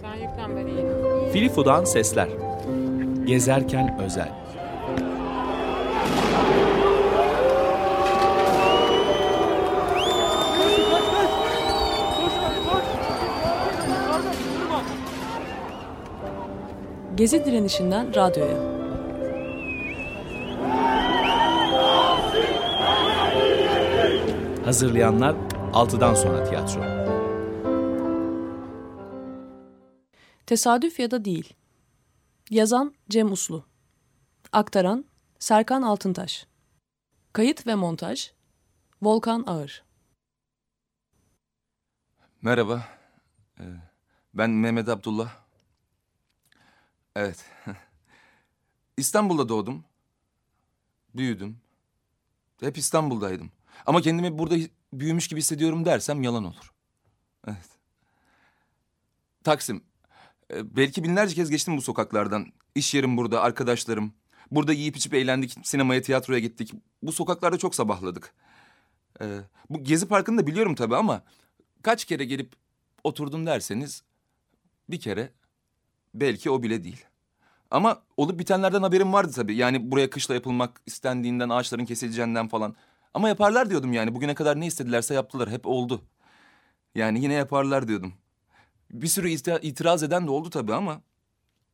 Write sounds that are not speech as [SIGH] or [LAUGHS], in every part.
Sen yüklen ben iyiyim. Filifo'dan sesler. Gezerken özel. Gezi direnişinden radyoya. Hazırlayanlar 6'dan sonra tiyatro. Tesadüf ya da değil. Yazan Cem Uslu. Aktaran Serkan Altıntaş. Kayıt ve montaj Volkan Ağır. Merhaba. Ee, Ben Mehmet Abdullah. Evet. [LAUGHS] İstanbul'da doğdum. Büyüdüm. Hep İstanbul'daydım. Ama kendimi burada büyümüş gibi hissediyorum dersem yalan olur. Evet. Taksim. Ee, Belki binlerce kez geçtim bu sokaklardan. İş yerim burada, arkadaşlarım. Burada yiyip içip eğlendik, sinemaya, tiyatroya gittik. Bu sokaklarda çok sabahladık. Ee, bu Gezi Parkı'nı da biliyorum tabii ama... Kaç kere gelip oturdum derseniz bir kere belki o bile değil. Ama olup bitenlerden haberim vardı tabii. Yani buraya kışla yapılmak istendiğinden, ağaçların kesileceğinden falan. Ama yaparlar diyordum yani. Bugüne kadar ne istedilerse yaptılar. Hep oldu. Yani yine yaparlar diyordum. Bir sürü iti- itiraz eden de oldu tabii ama...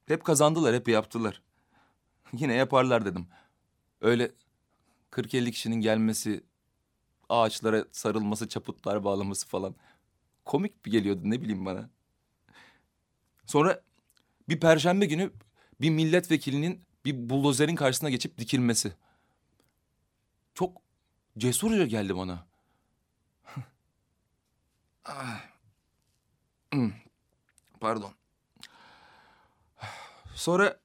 Hep kazandılar, hep yaptılar. [LAUGHS] Yine yaparlar dedim. Öyle 40-50 kişinin gelmesi, ağaçlara sarılması, çaputlar bağlaması falan. Komik bir geliyordu ne bileyim bana. Sonra bir perşembe günü bir milletvekilinin bir buldozerin karşısına geçip dikilmesi. Çok cesurca geldi bana. [LAUGHS] Ah. [CLEARS THROAT] Pardon. Sonra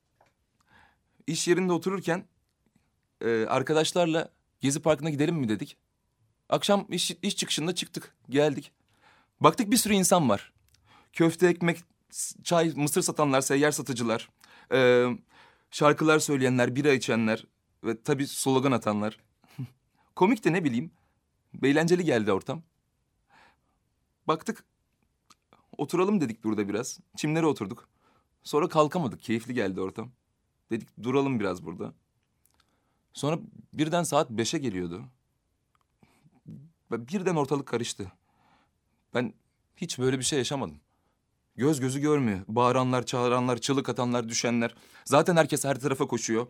iş yerinde otururken e, arkadaşlarla Gezi Parkı'na gidelim mi dedik. Akşam iş, iş çıkışında çıktık, geldik. Baktık bir sürü insan var. Köfte, ekmek, çay, mısır satanlar, seyyar satıcılar. Ee, şarkılar söyleyenler, bira içenler ve tabii slogan atanlar. [LAUGHS] Komik de ne bileyim. Eğlenceli geldi ortam. Baktık, oturalım dedik burada biraz. Çimlere oturduk. Sonra kalkamadık, keyifli geldi ortam. Dedik duralım biraz burada. Sonra birden saat beşe geliyordu. Birden ortalık karıştı. Ben hiç böyle bir şey yaşamadım. Göz gözü görmüyor. Bağıranlar, çağıranlar, çığlık atanlar, düşenler. Zaten herkes her tarafa koşuyor.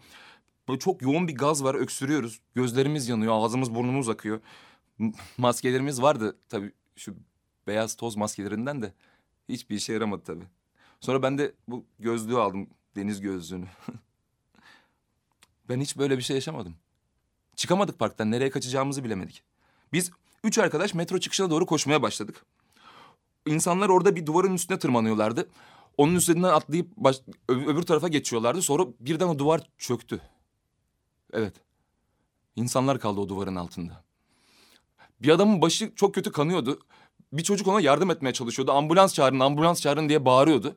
Böyle çok yoğun bir gaz var, öksürüyoruz. Gözlerimiz yanıyor, ağzımız burnumuz akıyor. M- Maskelerimiz vardı tabii şu beyaz toz maskelerinden de. Hiçbir işe yaramadı tabii. Sonra ben de bu gözlüğü aldım, deniz gözlüğünü. [LAUGHS] ben hiç böyle bir şey yaşamadım. Çıkamadık parktan, nereye kaçacağımızı bilemedik. Biz üç arkadaş metro çıkışına doğru koşmaya başladık. İnsanlar orada bir duvarın üstüne tırmanıyorlardı. Onun üstünden atlayıp baş- öbür tarafa geçiyorlardı. Sonra birden o duvar çöktü. Evet. İnsanlar kaldı o duvarın altında. Bir adamın başı çok kötü kanıyordu. Bir çocuk ona yardım etmeye çalışıyordu. Ambulans çağırın, ambulans çağırın diye bağırıyordu.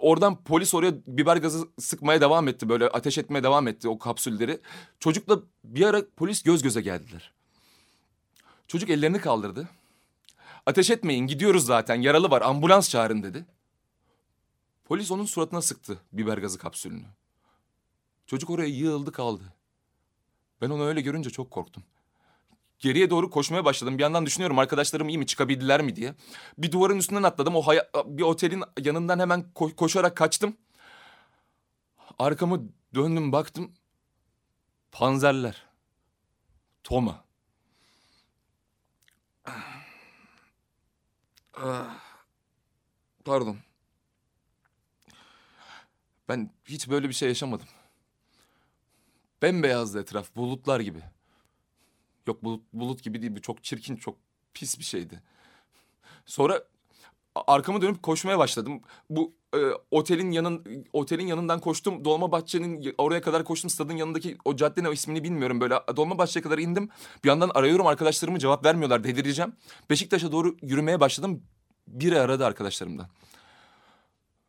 Oradan polis oraya biber gazı sıkmaya devam etti. Böyle ateş etmeye devam etti o kapsülleri. Çocukla bir ara polis göz göze geldiler. Çocuk ellerini kaldırdı. Ateş etmeyin gidiyoruz zaten yaralı var ambulans çağırın dedi. Polis onun suratına sıktı biber gazı kapsülünü. Çocuk oraya yığıldı kaldı. Ben onu öyle görünce çok korktum. Geriye doğru koşmaya başladım. Bir yandan düşünüyorum arkadaşlarım iyi mi çıkabildiler mi diye. Bir duvarın üstünden atladım. O haya- bir otelin yanından hemen ko- koşarak kaçtım. Arkamı döndüm baktım. Panzerler. Toma. Ah. Pardon. Ben hiç böyle bir şey yaşamadım. Bembeyazdı etraf, bulutlar gibi. Yok bulut, bulut gibi değil, bu çok çirkin, çok pis bir şeydi. Sonra a- arkamı dönüp koşmaya başladım. Bu e, otelin yanın otelin yanından koştum. Dolmabahçe'nin oraya kadar koştum. Stadın yanındaki o caddenin o ismini bilmiyorum. Böyle Dolmabahçe'ye kadar indim. Bir yandan arıyorum arkadaşlarımı cevap vermiyorlar. Delireceğim. Beşiktaş'a doğru yürümeye başladım. Biri aradı arkadaşlarımdan.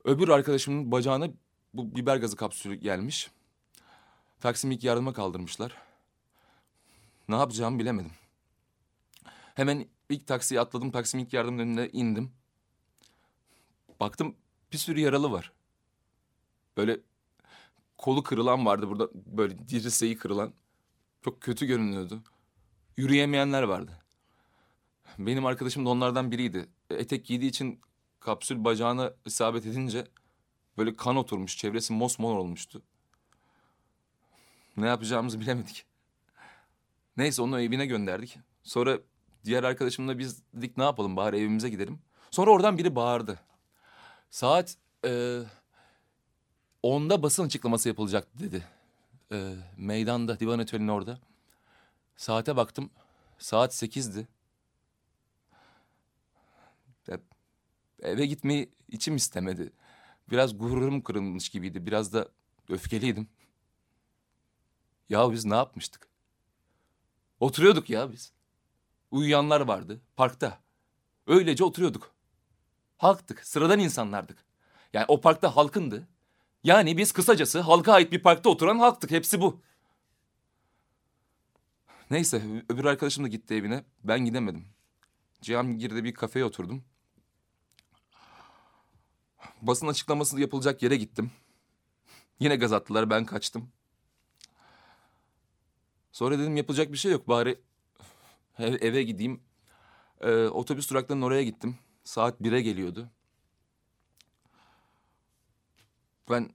Öbür arkadaşımın bacağına bu biber gazı kapsülü gelmiş. Taksim ilk yardıma kaldırmışlar. Ne yapacağımı bilemedim. Hemen ilk taksiye atladım. Taksim ilk yardım önüne indim. Baktım bir sürü yaralı var. Böyle kolu kırılan vardı burada böyle dirseği kırılan. Çok kötü görünüyordu. Yürüyemeyenler vardı. Benim arkadaşım da onlardan biriydi. Etek giydiği için kapsül bacağına isabet edince böyle kan oturmuş. Çevresi mosmor olmuştu. Ne yapacağımızı bilemedik. Neyse onu evine gönderdik. Sonra diğer arkadaşımla biz dedik ne yapalım bari evimize gidelim. Sonra oradan biri bağırdı. Saat e, 10'da basın açıklaması yapılacak dedi. E, meydanda divan atölyenin orada. Saate baktım. Saat 8'di. Ya, eve gitmeyi içim istemedi. Biraz gururum kırılmış gibiydi. Biraz da öfkeliydim. Ya biz ne yapmıştık? Oturuyorduk ya biz. Uyuyanlar vardı parkta. Öylece oturuyorduk. Halktık, sıradan insanlardık. Yani o parkta halkındı. Yani biz kısacası halka ait bir parkta oturan halktık. Hepsi bu. Neyse öbür arkadaşım da gitti evine. Ben gidemedim. Cihangir'de bir kafeye oturdum. Basın açıklaması yapılacak yere gittim. Yine gaz attılar ben kaçtım. Sonra dedim yapılacak bir şey yok bari ev- eve gideyim. Ee, otobüs duraklarının oraya gittim. Saat 1'e geliyordu. Ben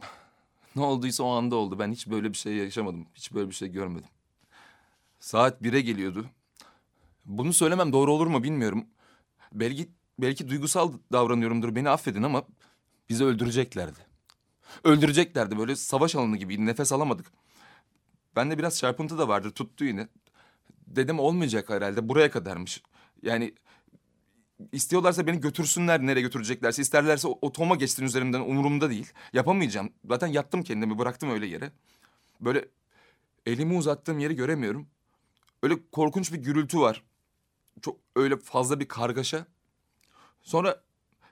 [LAUGHS] ne olduysa o anda oldu. Ben hiç böyle bir şey yaşamadım. Hiç böyle bir şey görmedim. Saat 1'e geliyordu. Bunu söylemem doğru olur mu bilmiyorum. Belki belki duygusal davranıyorumdur. Beni affedin ama bizi öldüreceklerdi. Öldüreceklerdi. Böyle savaş alanı gibi nefes alamadık. Bende biraz çarpıntı da vardı. Tuttu yine. Dedim olmayacak herhalde. Buraya kadarmış. Yani istiyorlarsa beni götürsünler nereye götüreceklerse. isterlerse o, o Tom'a geçsin üzerimden umurumda değil. Yapamayacağım. Zaten yattım kendimi bıraktım öyle yere. Böyle elimi uzattığım yeri göremiyorum. Öyle korkunç bir gürültü var. Çok öyle fazla bir kargaşa. Sonra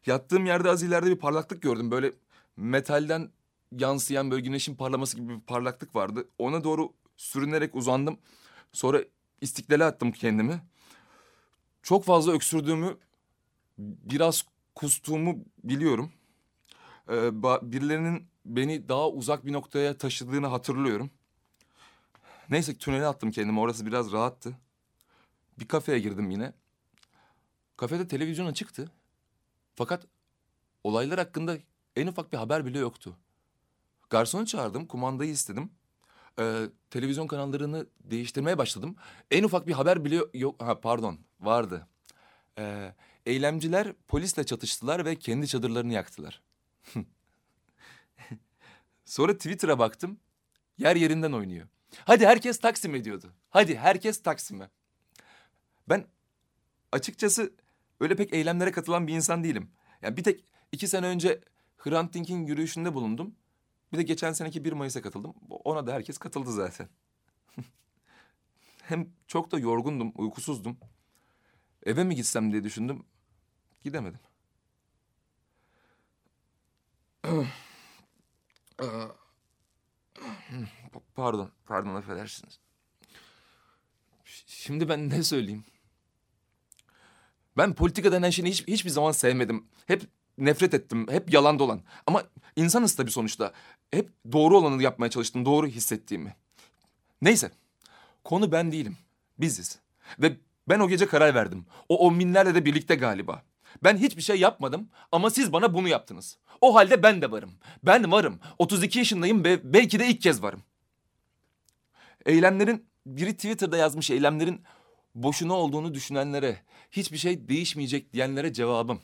yattığım yerde az ileride bir parlaklık gördüm. Böyle metalden yansıyan böyle güneşin parlaması gibi bir parlaklık vardı. Ona doğru sürünerek uzandım. Sonra istiklale attım kendimi. Çok fazla öksürdüğümü, biraz kustuğumu biliyorum. Ee, birilerinin beni daha uzak bir noktaya taşıdığını hatırlıyorum. Neyse tünele attım kendimi. Orası biraz rahattı. Bir kafeye girdim yine. Kafede televizyon açıktı. Fakat olaylar hakkında en ufak bir haber bile yoktu. Garsonu çağırdım, kumandayı istedim. Ee, televizyon kanallarını değiştirmeye başladım. En ufak bir haber bile yok. Ha pardon, vardı. Ee, eylemciler polisle çatıştılar ve kendi çadırlarını yaktılar. [LAUGHS] Sonra Twitter'a baktım. Yer yerinden oynuyor. Hadi herkes Taksim ediyordu. Hadi herkes Taksim'e. Ben açıkçası öyle pek eylemlere katılan bir insan değilim. Yani bir tek iki sene önce Hrant Dink'in yürüyüşünde bulundum. Bir de geçen seneki 1 Mayıs'a katıldım. Ona da herkes katıldı zaten. [LAUGHS] Hem çok da yorgundum, uykusuzdum. Eve mi gitsem diye düşündüm. Gidemedim. Pa- [CLEARS THROAT] Pardon, pardon affedersiniz. Şimdi ben ne söyleyeyim? Ben politika denen şeyi hiç, hiçbir zaman sevmedim. Hep nefret ettim. Hep yalan dolan. Ama insanız tabii sonuçta. Hep doğru olanı yapmaya çalıştım. Doğru hissettiğimi. Neyse. Konu ben değilim. Biziz. Ve ben o gece karar verdim. O on binlerle de birlikte galiba. Ben hiçbir şey yapmadım ama siz bana bunu yaptınız. O halde ben de varım. Ben varım. 32 yaşındayım ve belki de ilk kez varım. Eylemlerin, biri Twitter'da yazmış eylemlerin boşuna olduğunu düşünenlere, hiçbir şey değişmeyecek diyenlere cevabım.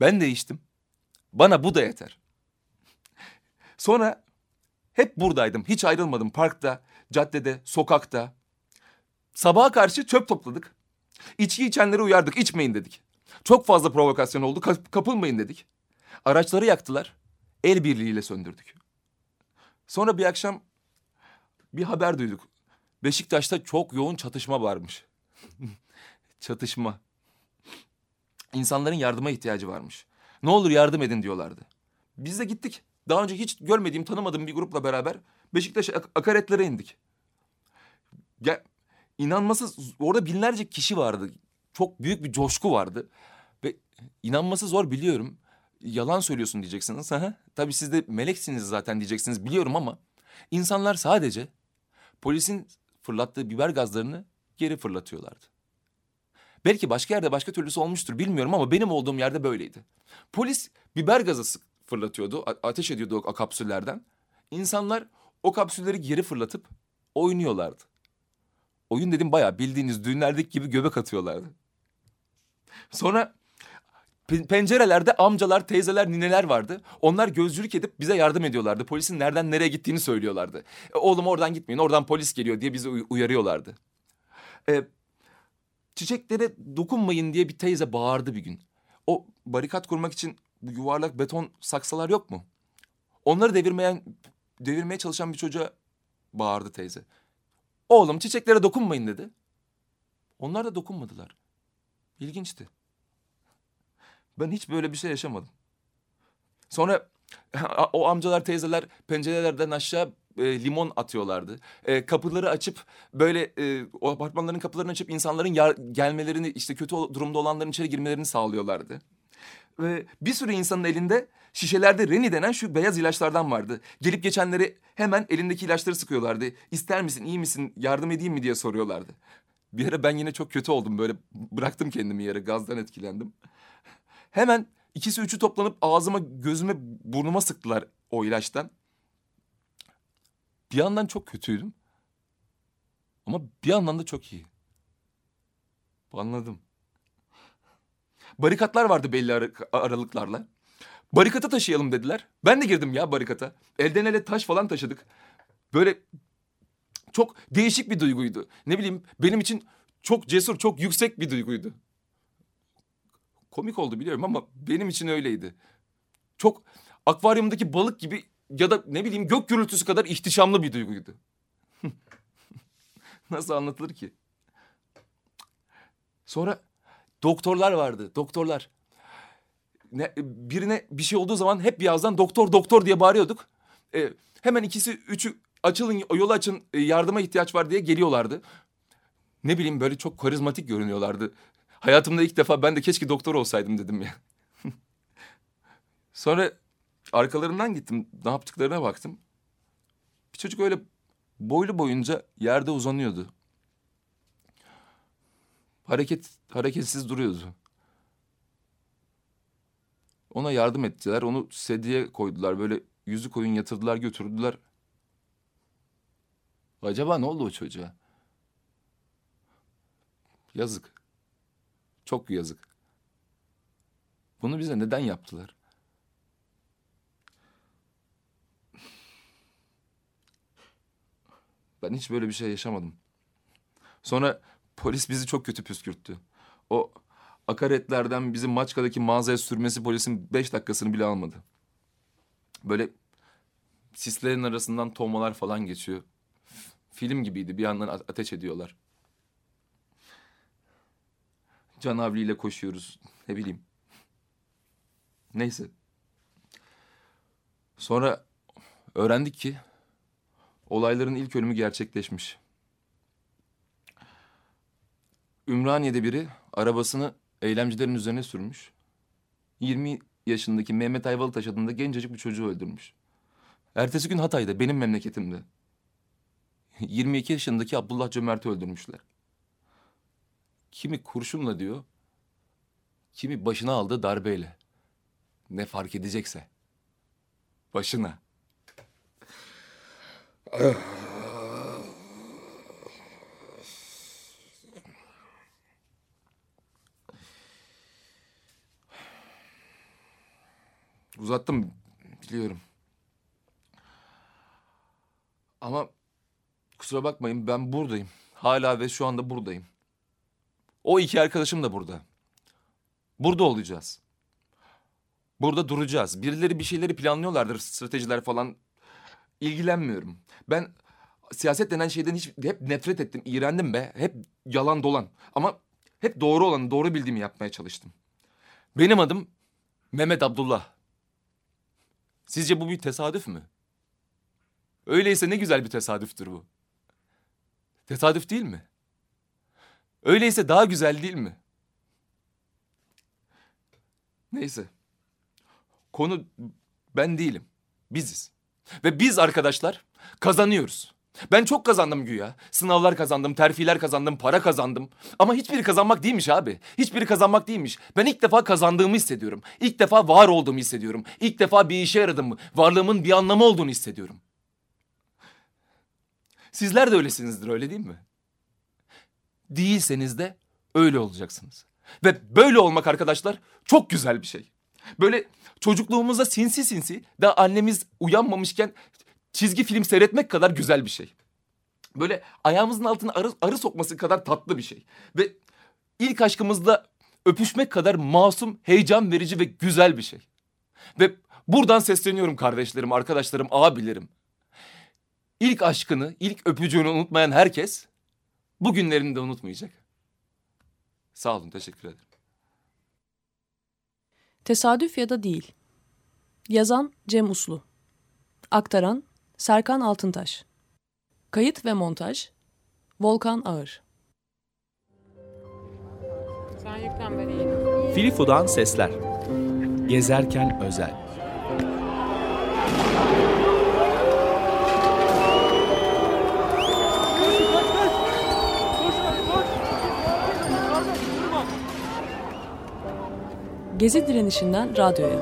Ben değiştim. Bana bu da yeter. Sonra hep buradaydım. Hiç ayrılmadım. Parkta, caddede, sokakta. Sabaha karşı çöp topladık. İçki içenleri uyardık. içmeyin dedik. Çok fazla provokasyon oldu. ka- kapılmayın dedik. Araçları yaktılar. El birliğiyle söndürdük. Sonra bir akşam bir haber duyduk. Beşiktaş'ta çok yoğun çatışma varmış. [LAUGHS] çatışma. İnsanların yardıma ihtiyacı varmış. Ne olur yardım edin diyorlardı. Biz de gittik. Daha önce hiç görmediğim, tanımadığım bir grupla beraber Beşiktaş ak- akaretlere indik. Ya inanması orada binlerce kişi vardı. Çok büyük bir coşku vardı. Ve İnanması zor biliyorum. Yalan söylüyorsun diyeceksiniz. Tabii siz de meleksiniz zaten diyeceksiniz biliyorum ama... ...insanlar sadece polisin fırlattığı biber gazlarını geri fırlatıyorlardı. Belki başka yerde başka türlüsü olmuştur bilmiyorum ama benim olduğum yerde böyleydi. Polis biber gazı fırlatıyordu, ateş ediyordu o kapsüllerden. İnsanlar o kapsülleri geri fırlatıp oynuyorlardı. Oyun dedim bayağı bildiğiniz düğünlerdeki gibi göbek atıyorlardı. Sonra pe- pencerelerde amcalar, teyzeler, nineler vardı. Onlar gözcülük edip bize yardım ediyorlardı. Polisin nereden nereye gittiğini söylüyorlardı. E, oğlum oradan gitmeyin, oradan polis geliyor diye bizi uy- uyarıyorlardı. E, çiçeklere dokunmayın diye bir teyze bağırdı bir gün. O barikat kurmak için bu yuvarlak beton saksalar yok mu? Onları devirmeyen, devirmeye çalışan bir çocuğa bağırdı teyze. Oğlum çiçeklere dokunmayın dedi. Onlar da dokunmadılar. İlginçti. Ben hiç böyle bir şey yaşamadım. Sonra [LAUGHS] o amcalar teyzeler pencerelerden aşağı e, limon atıyorlardı. E, kapıları açıp böyle e, o apartmanların kapılarını açıp insanların yar- gelmelerini işte kötü durumda olanların içeri girmelerini sağlıyorlardı. Ve bir sürü insanın elinde şişelerde Reni denen şu beyaz ilaçlardan vardı. Gelip geçenleri hemen elindeki ilaçları sıkıyorlardı. İster misin, iyi misin, yardım edeyim mi diye soruyorlardı. Bir ara ben yine çok kötü oldum böyle bıraktım kendimi yere gazdan etkilendim. Hemen ikisi üçü toplanıp ağzıma, gözüme, burnuma sıktılar o ilaçtan. Bir yandan çok kötüydüm. Ama bir yandan da çok iyi. Anladım. Barikatlar vardı belli ara- aralıklarla. Barikata taşıyalım dediler. Ben de girdim ya barikata. Elden ele taş falan taşıdık. Böyle çok değişik bir duyguydu. Ne bileyim benim için çok cesur, çok yüksek bir duyguydu. Komik oldu biliyorum ama benim için öyleydi. Çok akvaryumdaki balık gibi ya da ne bileyim gök gürültüsü kadar ihtişamlı bir duyguydu. [LAUGHS] Nasıl anlatılır ki? Sonra doktorlar vardı, doktorlar. Ne, birine bir şey olduğu zaman hep bir ağızdan doktor doktor diye bağırıyorduk. Ee, hemen ikisi üçü açılın yolu açın e, yardıma ihtiyaç var diye geliyorlardı. Ne bileyim böyle çok karizmatik görünüyorlardı. Hayatımda ilk defa ben de keşke doktor olsaydım dedim ya. [LAUGHS] Sonra arkalarından gittim. Ne yaptıklarına baktım. Bir çocuk öyle boylu boyunca yerde uzanıyordu. Hareket hareketsiz duruyordu. Ona yardım ettiler. Onu sedyeye koydular. Böyle yüzü koyun yatırdılar götürdüler. Acaba ne oldu o çocuğa? Yazık. Çok yazık. Bunu bize neden yaptılar? Ben hiç böyle bir şey yaşamadım. Sonra polis bizi çok kötü püskürttü. O akaretlerden bizim Maçka'daki mağazaya sürmesi polisin beş dakikasını bile almadı. Böyle sislerin arasından tomalar falan geçiyor. Film gibiydi bir yandan ateş ediyorlar. Canavliyle koşuyoruz ne bileyim. Neyse. Sonra öğrendik ki olayların ilk ölümü gerçekleşmiş. Ümraniye'de biri arabasını eylemcilerin üzerine sürmüş. 20 yaşındaki Mehmet Ayvalıtaş adında gencecik bir çocuğu öldürmüş. Ertesi gün Hatay'da, benim memleketimde. 22 yaşındaki Abdullah Cömert'i öldürmüşler. Kimi kurşunla diyor, kimi başına aldığı darbeyle. Ne fark edecekse. Başına. Uzattım biliyorum. Ama kusura bakmayın ben buradayım. Hala ve şu anda buradayım. O iki arkadaşım da burada. Burada olacağız. Burada duracağız. Birileri bir şeyleri planlıyorlardır, stratejiler falan. İlgilenmiyorum. Ben siyaset denen şeyden hiç hep nefret ettim, iğrendim be. Hep yalan dolan. Ama hep doğru olanı, doğru bildiğimi yapmaya çalıştım. Benim adım Mehmet Abdullah. Sizce bu bir tesadüf mü? Öyleyse ne güzel bir tesadüftür bu. Tesadüf değil mi? Öyleyse daha güzel değil mi? Neyse. Konu ben değilim. Biziz. Ve biz arkadaşlar kazanıyoruz. Ben çok kazandım güya. Sınavlar kazandım, terfiler kazandım, para kazandım. Ama hiçbiri kazanmak değilmiş abi. Hiçbiri kazanmak değilmiş. Ben ilk defa kazandığımı hissediyorum. İlk defa var olduğumu hissediyorum. İlk defa bir işe yaradım. Varlığımın bir anlamı olduğunu hissediyorum. Sizler de öylesinizdir öyle değil mi? Değilseniz de öyle olacaksınız. Ve böyle olmak arkadaşlar çok güzel bir şey. Böyle çocukluğumuzda sinsi sinsi daha annemiz uyanmamışken çizgi film seyretmek kadar güzel bir şey. Böyle ayağımızın altına arı, arı sokması kadar tatlı bir şey. Ve ilk aşkımızda öpüşmek kadar masum, heyecan verici ve güzel bir şey. Ve buradan sesleniyorum kardeşlerim, arkadaşlarım, abilerim. İlk aşkını, ilk öpücüğünü unutmayan herkes bugünlerini de unutmayacak. Sağ olun, teşekkür ederim. Tesadüf ya da değil. Yazan Cem Uslu. Aktaran Serkan Altıntaş. Kayıt ve montaj Volkan Ağır. Sen yüklen ben iyiyim. Filifo'dan sesler. Gezerken özel. Gezi direnişinden radyoya.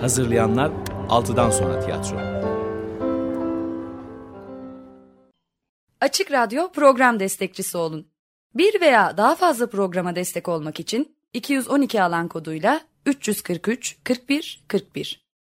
Hazırlayanlar 6'dan sonra tiyatro. Açık Radyo program destekçisi olun. Bir veya daha fazla programa destek olmak için 212 alan koduyla 343 41 41